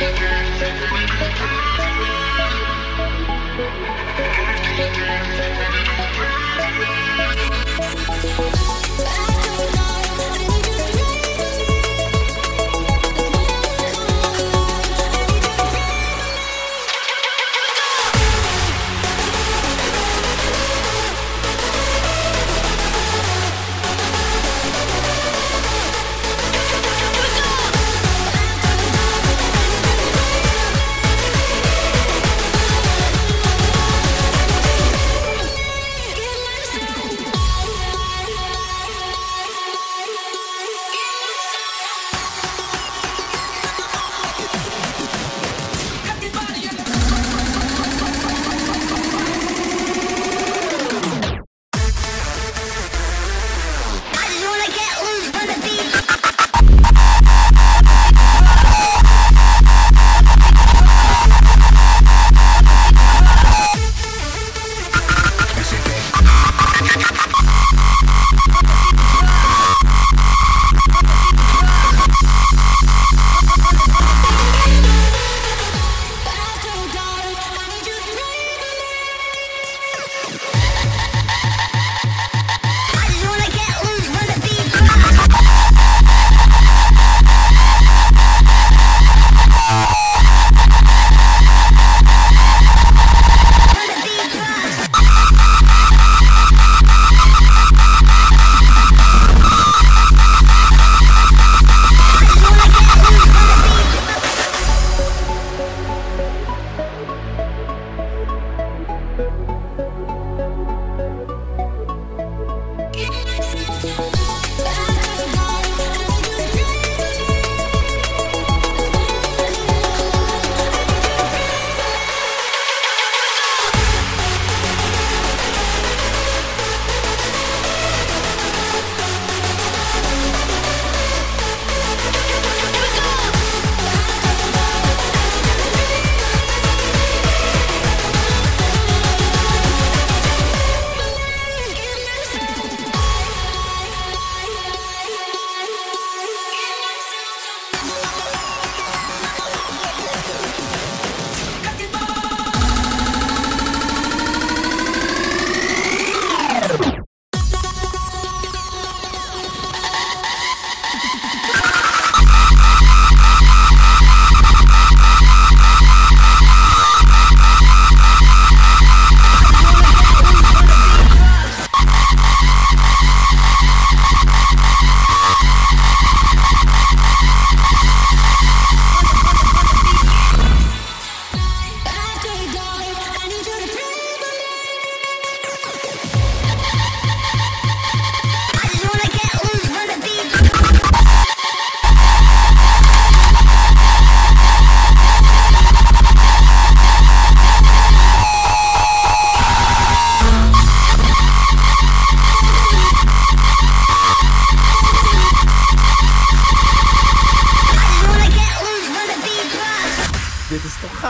Thank you.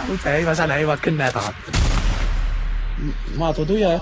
好仔，我真係屈跟咩打？媽做都嘢。